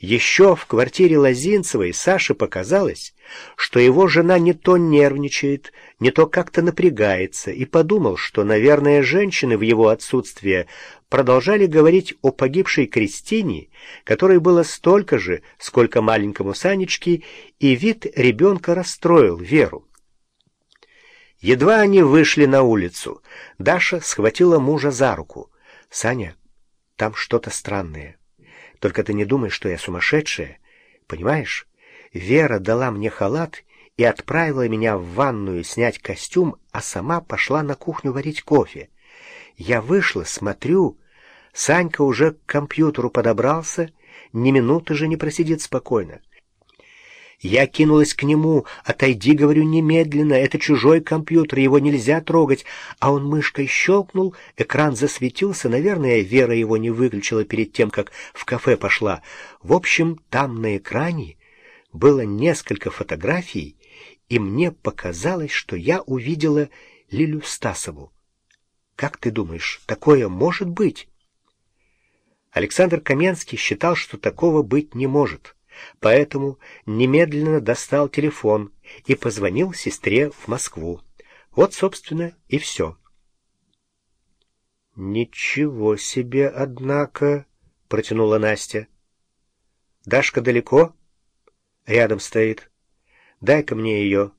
Еще в квартире Лозинцевой Саше показалось, что его жена не то нервничает, не то как-то напрягается, и подумал, что, наверное, женщины в его отсутствие продолжали говорить о погибшей Кристине, которой было столько же, сколько маленькому Санечке, и вид ребенка расстроил Веру. Едва они вышли на улицу, Даша схватила мужа за руку. «Саня, там что-то странное. Только ты не думай, что я сумасшедшая. Понимаешь, Вера дала мне халат и отправила меня в ванную снять костюм, а сама пошла на кухню варить кофе. Я вышла, смотрю, Санька уже к компьютеру подобрался, ни минуты же не просидит спокойно. Я кинулась к нему. «Отойди, — говорю, — немедленно. Это чужой компьютер, его нельзя трогать». А он мышкой щелкнул, экран засветился. Наверное, Вера его не выключила перед тем, как в кафе пошла. В общем, там на экране было несколько фотографий, и мне показалось, что я увидела Лилю Стасову. Как ты думаешь, такое может быть? Александр Каменский считал, что такого быть не может поэтому немедленно достал телефон и позвонил сестре в Москву. Вот, собственно, и все. «Ничего себе, однако!» — протянула Настя. «Дашка далеко?» «Рядом стоит. Дай-ка мне ее».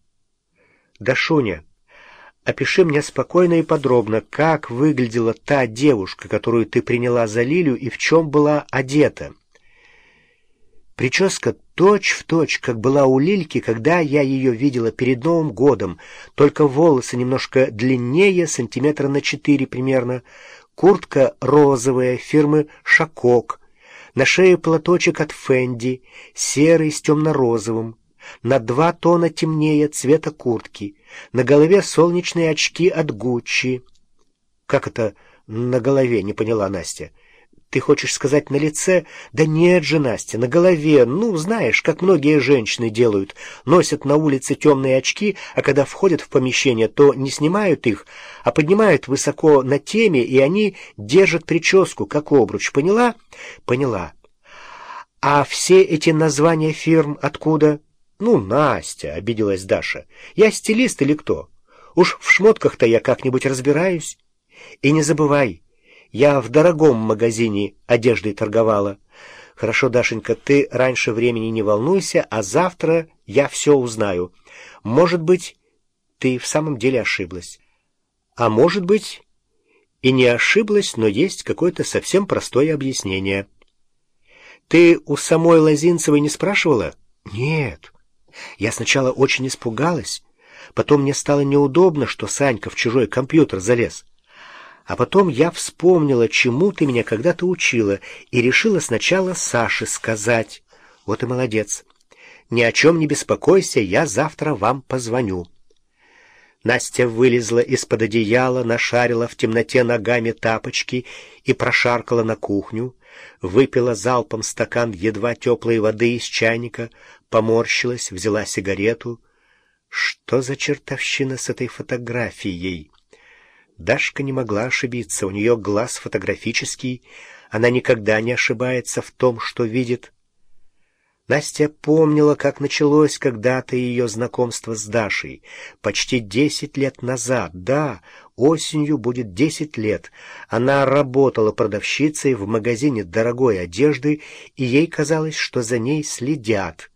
«Дашуня, опиши мне спокойно и подробно, как выглядела та девушка, которую ты приняла за Лилю и в чем была одета». Прическа точь-в-точь, как была у Лильки, когда я ее видела перед Новым годом, только волосы немножко длиннее, сантиметра на четыре примерно, куртка розовая, фирмы «Шакок», на шее платочек от Фенди, серый с темно-розовым, на два тона темнее цвета куртки, на голове солнечные очки от Гуччи. «Как это на голове?» — не поняла Настя. Ты хочешь сказать на лице? Да нет же, Настя, на голове. Ну, знаешь, как многие женщины делают. Носят на улице темные очки, а когда входят в помещение, то не снимают их, а поднимают высоко на теме, и они держат прическу, как обруч. Поняла? Поняла. А все эти названия фирм откуда? Ну, Настя, обиделась Даша. Я стилист или кто? Уж в шмотках-то я как-нибудь разбираюсь. И не забывай, я в дорогом магазине одеждой торговала. Хорошо, Дашенька, ты раньше времени не волнуйся, а завтра я все узнаю. Может быть, ты в самом деле ошиблась. А может быть, и не ошиблась, но есть какое-то совсем простое объяснение. Ты у самой Лозинцевой не спрашивала? Нет. Я сначала очень испугалась. Потом мне стало неудобно, что Санька в чужой компьютер залез. А потом я вспомнила, чему ты меня когда-то учила, и решила сначала Саше сказать. Вот и молодец. Ни о чем не беспокойся, я завтра вам позвоню. Настя вылезла из-под одеяла, нашарила в темноте ногами тапочки и прошаркала на кухню, выпила залпом стакан едва теплой воды из чайника, поморщилась, взяла сигарету. Что за чертовщина с этой фотографией? Дашка не могла ошибиться, у нее глаз фотографический, она никогда не ошибается в том, что видит. Настя помнила, как началось когда-то ее знакомство с Дашей. Почти десять лет назад, да, осенью будет десять лет. Она работала продавщицей в магазине дорогой одежды, и ей казалось, что за ней следят.